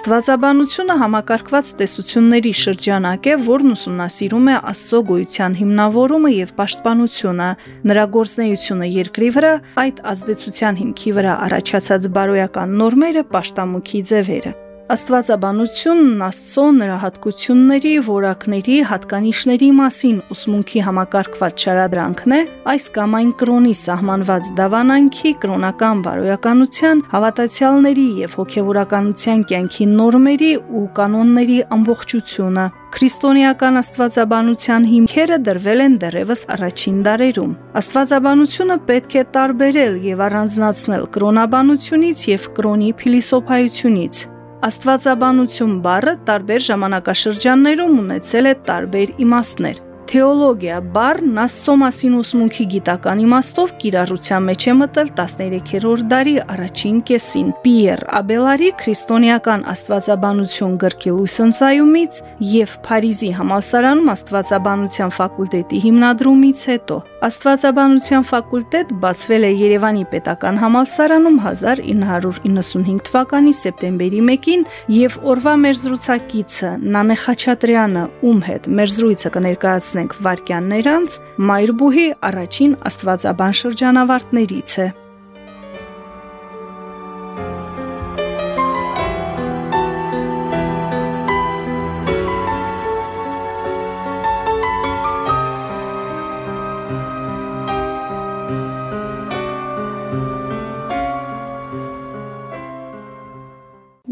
Աստվածաբանությունը համակարգված տեսությունների շրջանակ է, որն ուսումնասիրում է Աստծո գոյության հիմնավորումը եւ պաշտպանությունը, նրա գործնեությունը երկրի վրա, այդ ազդեցության հիմքի վրա առաջացած բարոյական նորմերը, պաշտամունքի ձևերը։ Աստվածաբանությունն Աստծո նրա հատկությունների, որակների, հատկանիշների մասին ուսմունքի համակարգված շարադրանքն է, այս կամ այն կրոնի սահմանված դավանանքի, կրոնական բարոյականության, հավատացյալների եւ հոգեվորականության կյանքի նորմերի ու կանոնների ամբողջությունը։ Քրիստոնեական աստվածաբանության հիմքերը դրվել են դեռևս առաջին դարերում։ Աստվածաբանությունը պետք է տարբերել եւ առանձնացնել կրոնաբանությունից եւ կրոնի փիլիսոփայությունից։ Աստվածաբանություն բառը տարբեր ժամանակաշրջաններում ունեցել է տարբեր իմաստներ։ Թեոլոգիա բառն Աստծո մասին ուսմունքի գիտական իմաստով կիրառության մեջ է մտել 13-րդ դարի առաջին կեսին։ Պիեր Աբելարի քրիստոնեական աստվածաբանություն գրքի լույսընծայումից եւ Փարիզի համալսարանում աստվածաբանության ֆակուլտետի հիմնադրումից հետո Աստվածաբանության ֆակուլտետ բացվել է Երևանի Պետական համալսարանում 1995 թվականի սեպտեմբերի 1-ին եւ օրվա մեր զրուցակիցը Նանե Խաչատրյանը, ում հետ մեր զրույցը կներկայացնի անցնենք վարքյաններ անց Մայրբուհի առաջին աստվածաբան շրջանավարտներից է։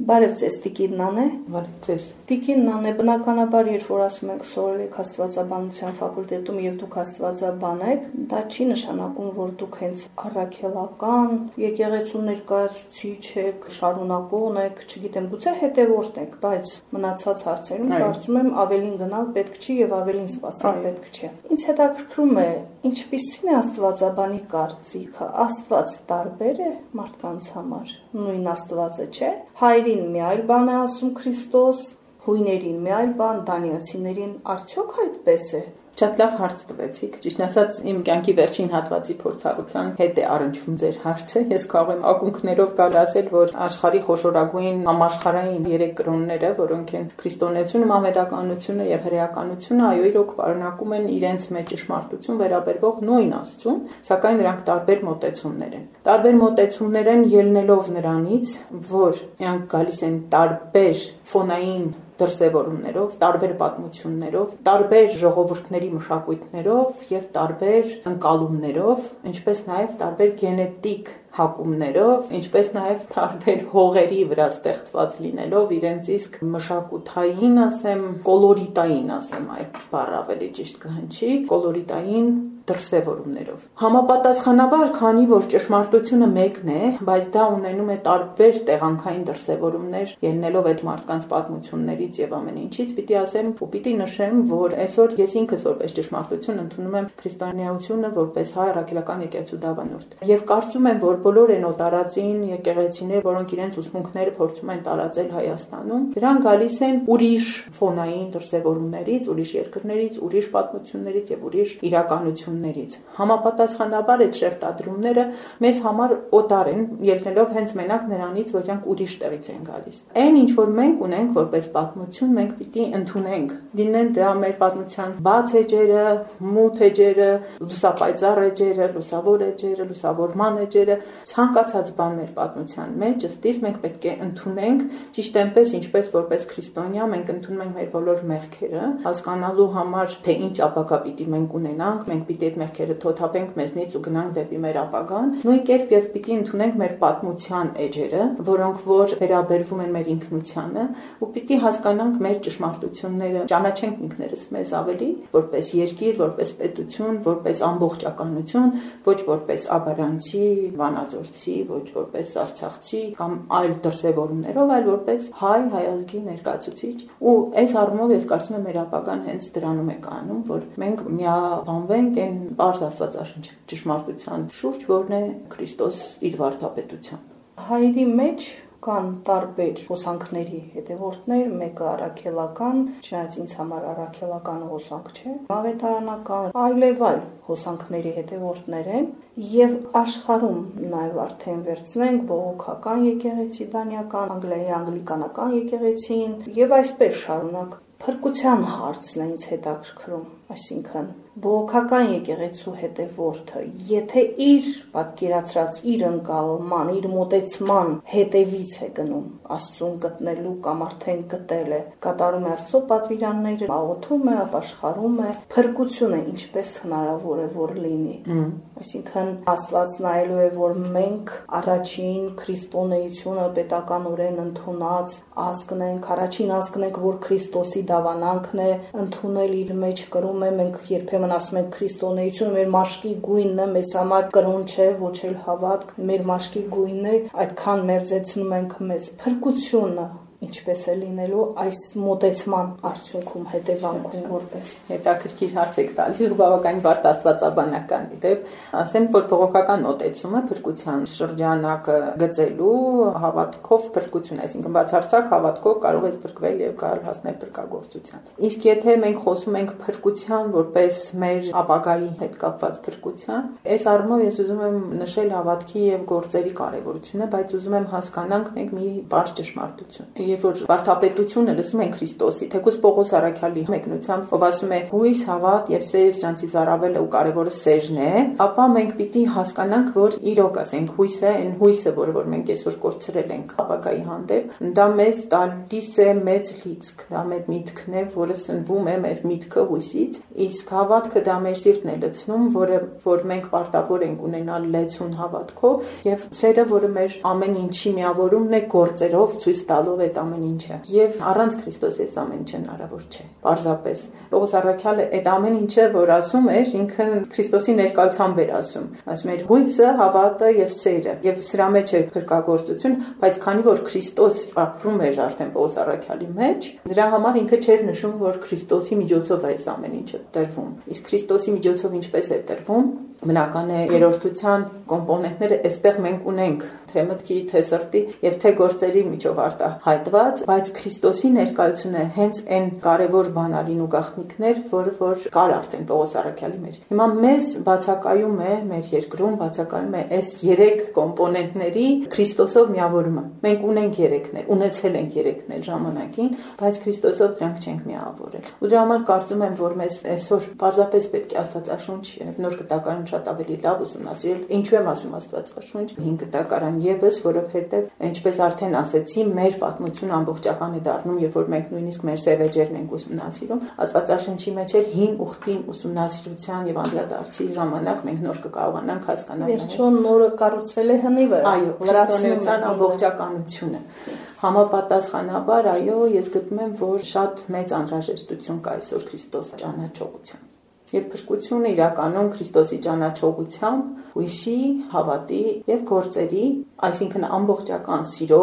Բարև ձեզ, Տիկին Նանե։ Բարև ձեզ։ Տիկին Նանե, բնականաբար երբ որ ասում ենք սովորել եք հաստվածաբանության ֆակուլտետում եւ դուք հաստվածաբան եք, դա չի նշանակում, որ դուք հենց առաքելական, եկեղեցու ներկայացուցիչ եք, շարունակողն եք, չգիտեմ, գուցե հետևորդ եք, բայց մնացած հարցերում կարծում եմ ավելին գնալ պետք չի եւ ավելին սпасել պետք չէ։ Ինչ հետաքրքրում է, ինչպիսին է աստվածաբանի կարծիքը, աստված տարբեր է մարդկանց համար։ Նույն Աստվածը չէ։ Հայրին մի այլ բան է ասում Քրիստոս, հույներին մի այլ բան, դանիացիներին արդյոք այդպես է։ Շատ լավ հարց տվեցիք։ Ճիշտ ասած, իմ կյանքի վերջին հատվածի փորձառության հետ է առնչվում ձեր հարցը։ Ես կարող եմ ակունքներով գալ ասել, որ աշխարհի խոշորագույն համաշխարհային երեք կրոնները, որոնք են քրիստոնեությունը, մամեդականությունը եւ հրեականությունը, այո, իրոք պարունակում են իրենց մեջ ճշմարտություն վերաբերվող նույն Աստծուն, սակայն նրանք տարբեր մոտեցումներ են։ Տարբեր մոտեցումներ են ելնելով նրանից, որ իրանք գալիս են տարբեր ֆոնային դրսևորումներով, տարբեր պատմություններով, տարբեր ժողովուրդների մշակույթներով եւ տարբեր ընկալումներով, ինչպես նաեւ տարբեր գենետիկ հակումներով, ինչպես նաև տարբեր հողերի վրա ստեղծված լինելով իրենց իսկ մշակութային, ասեմ, կոլորիտային, ասեմ, այդ բառը ավելի ճիշտ կհնչի, կոլորիտային դրսևորումներով։ Համապատասխանաբար, քանի որ ճշմարտությունը մեկն է, բայց դա ունենում է տարբեր տեղանքային դրսևորումներ, ելնելով այդ մարդկանց պատմություններից եւ ամեն ինչից, պիտի ասեմ ու պիտի նշեմ, որ այսօր ես ինքս որպես ճշմարտություն ընդունում եմ քրիստոնեությունը որպես հայ առաքելական եկեղեցու դավանորդ։ Եվ կարծում եմ, որ բոլոր են օտարածին եկեղեցիներ, որոնք իրենց ուսմունքները փորձում են տարածել Հայաստանում, դրանք գալիս են ուրիշ ֆոնային դրսևորումներից, ուրիշ երկրներից, ուրիշ պատմություններից եւ ուրիշ իրականություններից։ Համապատասխանաբար այդ շերտադրումները մեզ համար օտար են, ելնելով հենց մենակ նրանից, որ իրանք ուրիշ տեղից են գալիս։ Այն ինչ որ մենք ունենք որպես պատմություն, մենք պիտի ընդունենք։ Լինեն դա մեր պատմության բաց էջերը, մութ էջերը, լուսապայծառ էջերը, լուսավոր էջերը, լուսավորման էջերը, ցանկացած բան մեր պատմության մեջ, ըստիս մենք պետք է ընդունենք ճիշտ այնպես, ինչպես որպես քրիստոնյա մենք ընդունում ենք մեր բոլոր մեղքերը, հասկանալու համար, թե ինչ ապակա պիտի մենք ունենանք, մենք պիտի այդ մեղքերը թոթափենք մեզնից ու գնանք դեպի մեր ապագան, նույն կերպ եւ պիտի ընդունենք մեր պատմության էջերը, որոնք որ վերաբերվում են մեր ինքնությանը, ու պիտի հասկանանք մեր ճշմարտությունները, ճանաչենք ինքներս մեզ ավելի, որպես երկիր, որպես պետություն, որպես ամբողջականություն, ոչ որպես աբարանցի, վանաձորցի, ոչ որպես արցախցի կամ այլ դրսևորումներով, այլ որպես հայ հայազգի ներկայացուցիչ։ Ու այս առումով ես կարծում եմ մեր ապագան հենց դրանում է կանում, որ մենք միաբանվենք այն բարձ աստվածաշնչ ճշմարտության շուրջ, որն է Քրիստոս իր վարդապետությամբ։ Հայերի մեջ կան տարբեր հոսանքների հետևորդներ, մեկը առաքելական, չնայած ինձ համար առաքելականը հոսանք չէ, ավետարանական, այլև այլ հոսանքների հետևորդներ են եւ աշխարհում նաեւ արդեն վերցնենք բողոքական եկեղեցի, դանիական, անգլիայի անգլիկանական եկեղեցին եւ այսպես շարունակ փրկության հարցն է ինձ հետաքրքրում, այսինքն բողոքական եկեղեցու հետևորդը, եթե իր պատկերացրած իր ընկալման, իր մոտեցման հետևից է գնում Աստծուն գտնելու կամ արդեն գտել է, կատարում է Աստծո պատվիրանները, աղոթում է, ապաշխարում է, փրկությունը ինչպես հնարավոր է որ լինի։ Այսինքն Աստված նայելու է, որ մենք առաջին քրիստոնեությունը պետականորեն ընդունած ազգն ենք, առաջին ազգն ենք, որ Քրիստոսի դավանանքն է ընդունել իր մեջ կրում է, մենք երբեմն ասում ենք քրիստոնեությունը մեր մաշկի գույնն է, մեզ համար կրոն չէ, ոչ էլ հավատք, մեր մաշկի գույնն է, այդքան մերձեցնում ենք մեզ փրկությունը ինչպես է լինելու այս մոտեցման արդյունքում հետևանքում որպես հետաքրքիր հարց եք տալիս բավականին բարդ աստվածաբանական դեպ ասեմ որ բողոքական մոտեցումը փրկության շրջանակը գծելու հավատքով փրկություն այսինքն բացարձակ հավատքով կարող ես փրկվել եւ կարող հասնել փրկagorցության իսկ եթե մենք խոսում ենք փրկության որպես մեր ապագայի հետ կապված փրկության այս առումով ես ուզում եմ նշել հավատքի եւ գործերի կարեւորությունը բայց ուզում եմ հասկանանք մենք մի բարձ ճշմարտություն երբ որ վարդապետությունը լսում են Քրիստոսի, թեկուզ Պողոս Արաքյալի մեկնությամբ, ով ասում է հույս, հավատ եւ սեր սրանցից առավելը ու կարևորը սերն է, ապա մենք պիտի հասկանանք, որ իրոք ասենք հույսը, այն հույսը, որը որ մենք այսօր կորցրել ենք ապագայի հանդեպ, դա մեզ տալիս է մեծ լիցք, դա մեր միտքն է, որը սնվում է մեր միտքը հույսից, իսկ հավատքը դա մեր սիրտն է լցնում, որը որ մենք պարտավոր ենք ունենալ լեցուն հավատքով եւ սերը, որը մեր ամեն ինչի միավորումն է գործերով ցույց տալով այդ ամեն ինչը։ Եվ առանց Քրիստոսի այս ամեն ինչը հնարավոր չէ։ Պարզապես Պողոս Առաքյալը այդ ամեն ինչը, որ ասում էր, ինքը Քրիստոսի ներկայությամբ էր ասում։ Ասում էր հույսը, հավատը եւ սերը։ Եվ սրա մեջ է փրկagorցություն, բայց քանի որ Քրիստոս ապրում էր արդեն Պողոս Առաքյալի մեջ, դրա համար ինքը չէր նշում, որ Քրիստոսի միջոցով է այս ամեն ինչը տրվում։ Իսկ Քրիստոսի միջոցով ինչպես է տրվում, բնական է երրորդության կոմպոնենտները այստեղ մենք ունենք թե մտքի, թե սրտի եւ թե գործերի միջով արտահայտված, բայց Քրիստոսի ներկայությունը հենց այն կարևոր բանալին ու գաղտնիքներ, որը որ կար արդեն Պողոս Արաքյալի մեջ։ Հիմա մեզ բացակայում է մեր երկրում բացակայում է այս երեք կոմպոնենտների Քրիստոսով միավորումը։ Մենք ունենք երեքներ, ունեցել ենք երեքներ ժամանակին, բայց Քրիստոսով դրանք չենք միավորել։ Ու դրա համար կարծում եմ, որ մեզ այսօր պարզապես պետք է Աստվածաշունչ նոր կտակարան շատ ավելի լավ ուսումնասիրել։ Ինչու եմ ասում Աստվածաշունչ 5 կտակարան եւս, որովհետեւ ինչպես արդեն ասեցի, մեր պատմությունը ամբողջական է դառնում, երբ որ մենք նույնիսկ մեր սևեջերն ենք ուսումնասիրում, Աստվածաշնչի մեջ էլ հին ուխտին ուսումնասիրության եւ անդրադարձի ժամանակ մենք նոր կկարողանանք հասկանալ։ Վերջո նորը կառուցվել է հնի վրա։ Այո, քրիստոնեության ամբողջականությունը համապատասխանաբար այո ես գտնում եմ որ շատ մեծ անհրաժեշտություն կա այսօր Քրիստոս ճանաչողության եւ փրկությունը իրականում Քրիստոսի ճանաչողությամբ, հույսի, հավատի եւ գործերի, այսինքն ամբողջական սիրո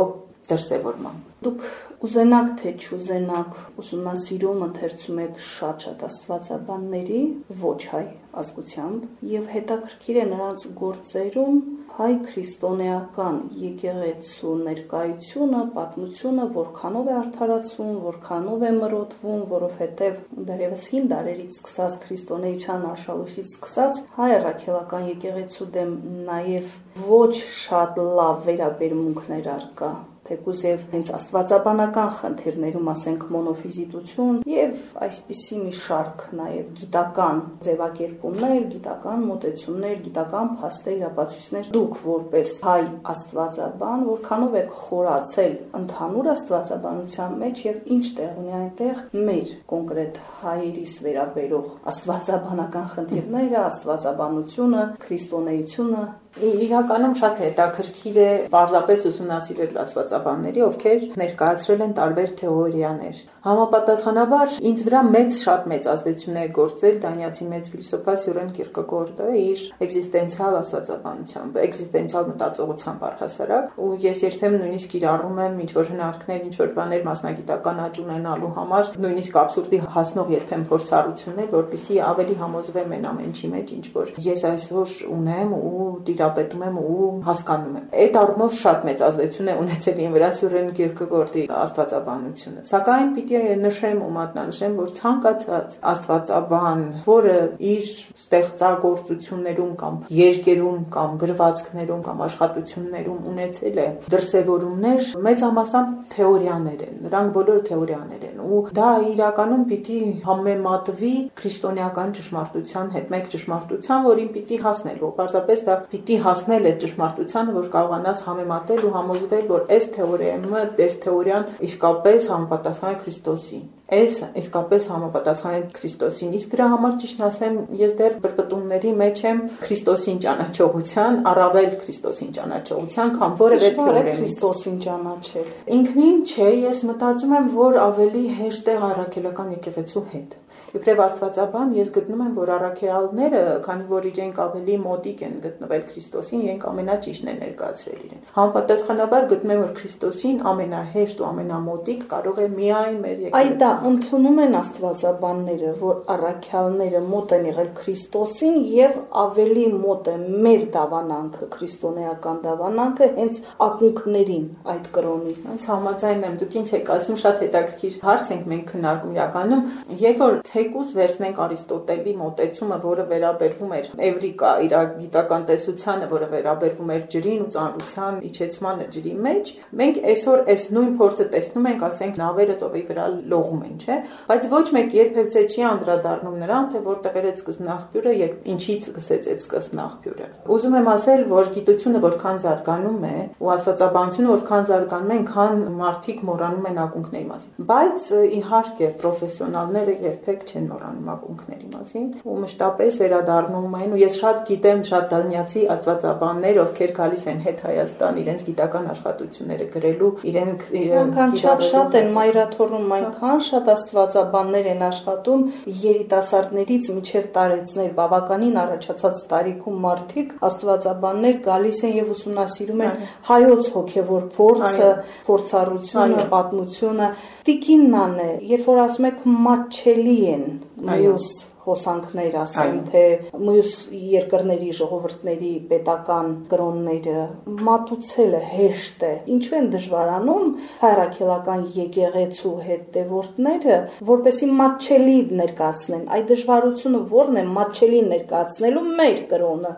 դրսևորման։ Դուք ուզենաք թե չուզենաք ուսումնասիրում ընթերցում եք շատ-շատ աստվածաբանների ոչ հայ ազգությամբ եւ հետաքրքիր է նրանց գործերում հայ քրիստոնեական եկեղեցու ներկայությունը, պատմությունը որքանով է արդարացվում, որքանով է մրոտվում, որովհետև դեռևս հին դարերից սկսած քրիստոնեության արշալույսից սկսած հայ առաքելական եկեղեցու դեմ նաև ոչ շատ լավ վերաբերմունքներ արկա թեկուզ եւ հենց աստվածաբանական խնդիրներում ասենք մոնոֆիզիտություն եւ այսպիսի մի շարք նաեւ գիտական ձևակերպ ձեռքբերումներ, գիտական մոտեցումներ, գիտական փաստեր, ապացույցներ դուք որպես հայ աստվածաբան, որքանով եք խորացել ընդհանուր աստվածաբանության մեջ եւ ինչ տեղ ունի այնտեղ մեր կոնկրետ հայերիս վերաբերող աստվածաբանական խնդիրները, աստվածաբանությունը, քրիստոնեությունը Իրականում շատ հետաքրքիր է բարձրապես ուսումնասիրել աստվածաբանների, ովքեր ներկայացրել են տարբեր թեորիաներ։ Համապատասխանաբար ինձ վրա մեծ շատ մեծ ազդեցություն է գործել դանիացի մեծ ֆիլիսոփա Սյուրեն Կիրկեգորդը իր էգզիստենցիալ աստվածաբանությամբ, էգզիստենցիալ մտածողությամբ առհասարակ, ու ես երբեմն նույնիսկ կիրառում եմ ինչ որ հնարքներ, ինչ որ բաներ մասնագիտական աճ ունենալու համար, նույնիսկ абսուրդի հասնող երբեմն փորձառություններ, որpիսի ավելի համոզվեմ այն ամենի մեջ, ինչ որ ես այսօր ունեմ ու տիրապետում եմ ու հասկանում եմ։ Այդ առումով շատ մեծ ազդեցություն է ունեցել իմ վրա Սյուրեն Կիրկեգորդի աստվածաբանությունը։ Սակայն պիտի նշեմ ու մատնանշեմ, որ ցանկացած աստվածաբան, որը իր ստեղծագործություններում կամ երկերում կամ գրվածքներում կամ աշխատություններում ունեցել է դրսևորումներ, մեծամասամբ թեորիաներ են։ Նրանք բոլոր թեորիաներ են ու դա իրականում պիտի համեմատվի քրիստոնեական ճշմարտության հետ, մեկ ճշմարտության, որին պիտի հասնելու։ Պարզապես դա պիտի հասնել այդ ճշմարտությանը, որ կարողանաս համեմատել ու համոզվել, որ այս թեորեմը, այս թեորիան իսկապես համապատասխան է Քրիստոսին։ Այս իսկապես համապատասխան է Քրիստոսին։ Իսկ դրա համար ճիշտ ասեմ, ես դեռ բրբտումների մեջ եմ Քրիստոսին ճանաչողության, առավել Քրիստոսին ճանաչողության, քան որևէ թեորեմ Քրիստոսին ճանաչել։ Ինքնին չէ, ես մտածում եմ, որ ավելի հեշտ է առաքելական եկեղեցու հետ Իբրև Աստվածաբան ես գտնում եմ, որ առաքյալները, քանի որ իրենք ավելի մոտիկ են գտնվել Քրիստոսին, իրենք ամենաճիշտն են ներկայացրել իրեն։ Համապատասխանաբար գտնում եմ, որ Քրիստոսին ամենահեշտ ու ամենամոտիկ կարող է միայն մեր եկեղեցին։ Այ դա ընդունում են Աստվածաբանները, որ առաքյալները մոտ են եղել Քրիստոսին եւ ավելի մոտ է մեր դավանանքը, քրիստոնեական դավանանքը հենց ակունքներին այդ կրոնի։ Այս համաձայն եմ, դուք ինչ եք ասում, շատ հետաքրքիր հարց ենք մենք քննարկում իրականում, երբ որ թեկուզ վերցնենք Արիստոտելի մոտեցումը, որը վերաբերվում էր Էվրիկա իր գիտական տեսությանը, որը վերաբերվում էր ջրին ու ծանրության իջեցմանը ջրի մեջ, մենք այսօր այս նույն փորձը տեսնում ենք, ասենք նավերը ծովի վրա լողում են, չէ՞, բայց ոչ մեկ երբևէ չի անդրադառնում նրան, թե որտեղ էր սկզբնաղբյուրը եւ ինչից սկսեց այդ սկզբնաղբյուրը։ Ուզում եմ ասել, որ գիտությունը որքան զարգանում է ու աստվածաբանությունը որքան զարգանում է, քան մարդիկ մոռանում են ակունքների մասին։ Բայց իհարկե պրոֆեսիոնալները երբեք չեն մոռանում ակունքների մասին ու մշտապես վերադառնում են ու ես շատ գիտեմ շատ դանիացի աստվածաբաններ ովքեր գալիս են հետ Հայաստան իրենց գիտական աշխատությունները գրելու իրենք իրենք շատ են մայրաթորում այնքան շատ աստվածաբաններ են աշխատում երիտասարդներից միջև տարեցներ բավականին առաջացած տարիքում մարդիկ աստվածաբաններ գալիս են եւ ուսումնասիրում են հայոց հոգեվոր փորձը, փորձառությունը, պատմությունը Տիկիննան է, երբ որ ասում եք մատչելի են մյուս հոսանքներ ասեմ, թե մյուս երկրների ժողովուրդների պետական կրոնները մատուցելը հեշտ է։ Ինչու են դժվարանում հայրաքելական եկեղեցու հետևորդները, որպեսի մատչելի ներկայացնեն։ Այդ դժվարությունը ո՞րն է մատչելի ներկայացնելու մեր կրոնը։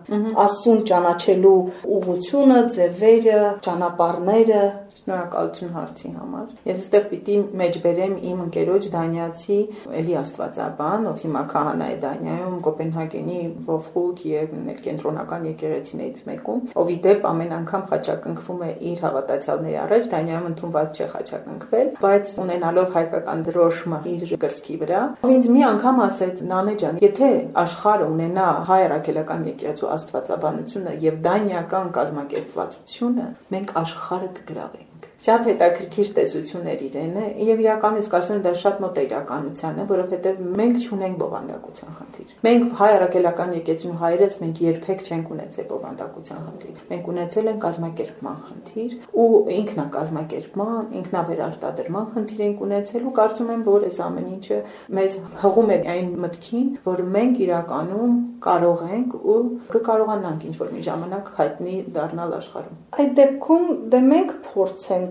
Աստծուն ճանաչելու ուղությունը, ձևերը, ճանապարհները Շնորհակալություն հարցի համար։ Ես այստեղ պիտի մեջբերեմ իմ ընկերոջ Դանիացի էլի աստվածաբան, ով հիմա քահանա է Դանիայում Կոպենհագենի Վովխուկ եւ ներկենտրոնական եկեղեցիներից մեկում, ով իդեպ ամեն անգամ խաչակնքվում է իր հավատացյալների առաջ, Դանիայում ընդունված չէ խաչակնքվել, բայց ունենալով հայկական դրոշմը իր կրծքի վրա, ով ինձ մի անգամ ասեց. «Նանե ջան, եթե աշխարհը ունենա հայ առաքելական եկեղեցու աստվածաբանությունը եւ դանիական կազմակերպվածությունը, մենք աշխարհը կգրավենք»։ think. Շատ հետաքրքիր տեսություններ իրենը եւ իրական ես կարծում եմ դա շատ մոտ է իրականությանը, որովհետեւ մենք չունենք բովանդակության խնդիր։ Մենք հայ առաքելական եկեցին հայերս մենք երբեք չենք ունեցել բովանդակության խնդիր։ Մենք ունեցել ենք կազմակերպման խնդիր ու ինքնակազմակերպման, ինքնավերարտադրման խնդիր ենք ունեցել ու կարծում եմ, որ այս ամեն ինչը մեզ հղում է այն մտքին, որ մենք իրականում կարող ենք ու կկարողանանք ինչ որ մի ժամանակ հայտնի դառնալ աշխարհում։ Այդ դեպքում դե մենք փորձենք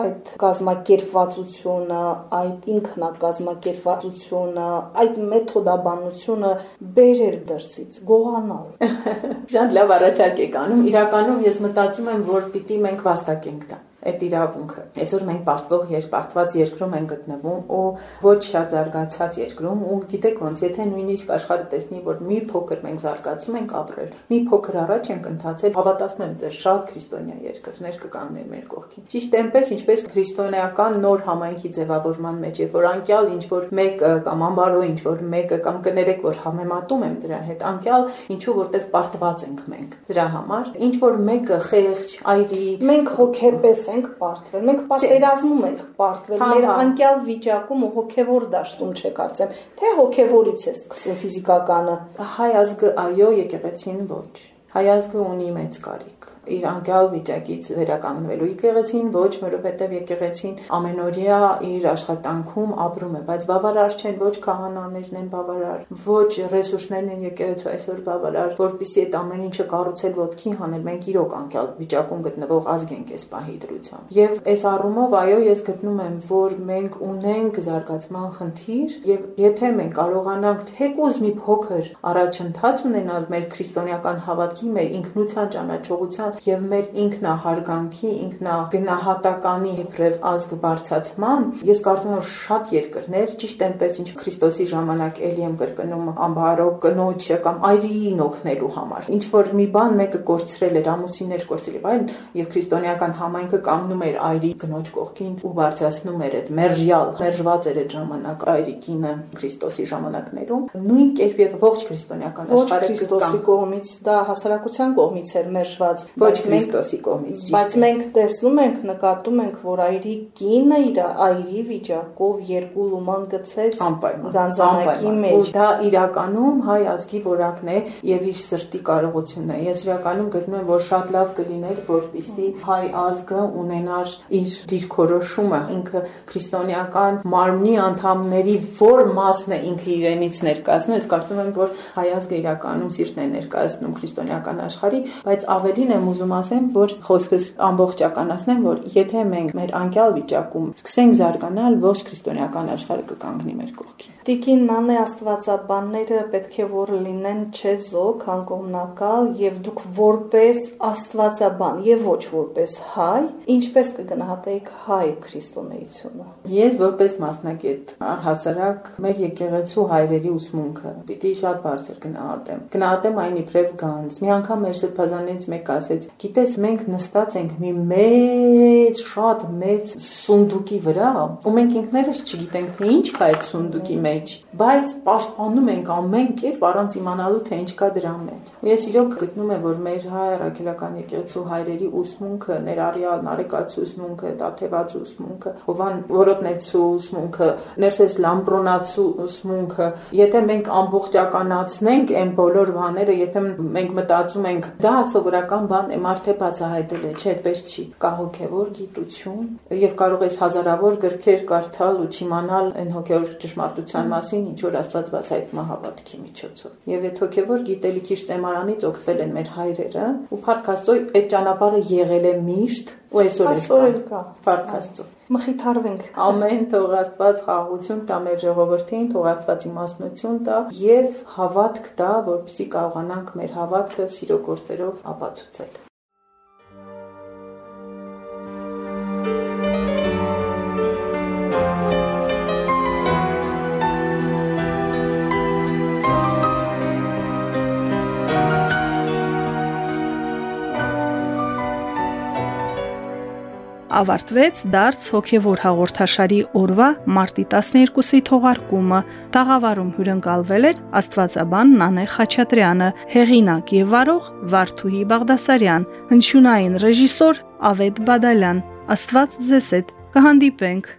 այդ կազմակերպվածությունը, այդ ինքնակազմակերպվածությունը, այդ մեթոդաբանությունը բերեր դրսից, գողանալ։ Շատ լավ առաջարկ եք անում։ Իրականում ես մտածում եմ, որ պիտի մենք վաստակենք դա այդ իրավունքը։ Այսօր մենք պարտվող երկպարտված երկրում ենք գտնվում ու ոչ շատ զարգացած երկրում ու գիտեք ոնց եթե նույնիսկ աշխարհը տեսնի որ մի փոքր մենք զարգացում ենք ապրել, մի փոքր առաջ ենք ընթացել, հավատացնեմ ձեզ շատ քրիստոնյա երկրներ կկանգնեն մեր կողքին։ Ճիշտ այնպես ինչպես քրիստոնեական նոր համայնքի ձևավորման մեջ, երբ որ անկյալ ինչ որ մեկը կամ ամբարո ինչ որ մեկը կամ կներեք որ համեմատում եմ դրա հետ, անկյալ ինչու որտեվ պարտված ենք մենք դրա համար, ինչ որ մեկը խեղճ, այրի, մենք հոգեպես ենք պարտվել, մենք պատերազմում ենք պարտվել, մեր անկյալ վիճակում ու հոգևոր դաշտում չէ կարծեմ, թե հոգևորից է սկսում ֆիզիկականը։ Հայ ազգը այո, եկեղեցին ոչ։ Հայ ազգը ունի մեծ կարիք իր անկյալ վիճակից վերականգնվելու եկեղեցին ոչ, որովհետև եկեղեցին ամենօրյա իր աշխատանքում ապրում է, բայց բավարար չեն ոչ քահանաներն են բավարար, ոչ ռեսուրսներն են եկեղեցու այսօր բավարար, որpիսի այդ ամեն ինչը կառուցել ոտքի հանել, մենք իրոք անկյալ վիճակում գտնվող ազգ ենք այս պահի դրությամբ։ Եվ այս առումով այո, ես գտնում եմ, որ մենք ունենք զարգացման խնդիր եւ եթե մենք կարողանանք թեկուզ մի փոքր առաջընթաց ունենալ մեր քրիստոնեական հավատքի, մեր ինքնության ճանաչողության եւ մեր ինքնահարգանքի, ինքնագնահատականի իբրև ազգ բարձացման, ես կարծում եմ շատ երկրներ ճիշտ այնպես ինչ Քրիստոսի ժամանակ էլի եմ կրկնում ամբարո կնոջը կամ այրին օգնելու համար։ Ինչ որ մի բան մեկը կորցրել էր, ամուսիններ կորցրել եւ այլն, եւ քրիստոնեական համայնքը կանգնում էր այրի կնոջ կողքին ու բարձրացնում էր այդ մերժյալ, մերժված էր այդ ժամանակ այրի կինը Քրիստոսի ժամանակներում։ Նույն կերպ եւ ողջ քրիստոնեական աշխարհը Քրիստոսի կողմից դա հասարակության կողմից էր մերժված, ոչ Քրիստոսի կողմից։ Բայց մենք տեսնում ենք, նկատում ենք, որ այրի կինը իր այրի վիճակով երկու լուման գցեց գանձանակի մեջ։ Դա իրականում հայ ազգի որակն է եւ իր սրտի կարողությունն է։ Ես իրականում գտնում եմ, որ շատ լավ կլիներ, որպիսի հայ ազգը ունենար իր դիրքորոշումը, ինքը քրիստոնեական մարմնի անդամների որ մասն է ինքը իրենից ներկայացնում։ Ես կարծում եմ, որ հայ ազգը իրականում սիրտն է ներկայացնում քրիստոնեական աշխարհի, բայց ավելին եմ ուզում ասեմ, որ խոսքս ամբողջականացնեմ, որ եթե մենք մեր անկյալ վիճակում սկսենք զարգանալ, ողջ քրիստոնեական աշխարհը կկանգնի մեր կողքին։ Տիկին Մանե աստվածաբանները պետք է որ լինեն չեզոք, անկողմնակալ եւ դուք որպես աստվածաբան եւ ոչ որպես հայ, ինչպես կգնահատեիք հայ քրիստոնեությունը։ Ես որպես մասնակետ առհասարակ մեր եկեղեցու հայրերի ուսմունքը պիտի շատ բարձր գնահատեմ։ Գնահատեմ այն իբրև գանձ։ Մի անգամ մեր սրբազանից մեկ ասեց. «Գիտես, մենք նստած ենք մի մեծ, շատ մեծ սունդուկի վրա, ու մենք ինքներս չգիտենք թե ինչ կա այդ սունդուկի մեջ բայց պաշտպանում ենք ամեն կերպ առանց իմանալու թե ինչ կա դրա մեջ։ Ես իրոք գտնում եմ, որ մեր հայ առաքելական եկեղեցու հայրերի ուսմունքը, ներառյալ Նարեկացու ուսմունքը, Տաթևած ուսմունքը, Հովան Որոտնեցու ուսմունքը, Ներսես Լամբրոնացու ուսմունքը, եթե մենք ամբողջականացնենք այն բոլոր բաները, երբեմն մենք մտածում ենք, դա սովորական բան է, մարդը բացահայտել է, չէ, այդպես չի։ Կա հոգևոր գիտություն եւ կարող ես հազարավոր գրքեր կարդալ ու չիմանալ այն հոգևոր ճշմարտության մասին, ինչ որ Աստված բացայտում է հավատքի միջոցով։ Եվ այդ հոգևոր գիտելիքի շտեմարանից օգտվել են մեր հայրերը, ու Փառք Աստծո այդ ճանապարհը եղել է միշտ ու այսօր էլ կա։ Փառք Աստծո։ Մխիթարվենք։ Ամեն թող Աստված խաղաղություն տա մեր ժողովրդին, թող Աստված իմաստնություն տա եւ հավատք տա, որպեսզի կարողանանք մեր հավատքը սիրո գործերով ապացուցել։ ավարտվեց դարձ հոգևոր հաղորդաշարի օրվա մարտի 12-ի թողարկումը։ Տաղավարում հյուրընկալվել էր Աստվածաբան Նանե Խաչատրյանը, հեղինակ եւ վարող Վարդուհի Բաղդասարյան, հնչյունային ռեժիսոր Ավետ Բադալյան։ Աստված ձեզ հետ կհանդիպենք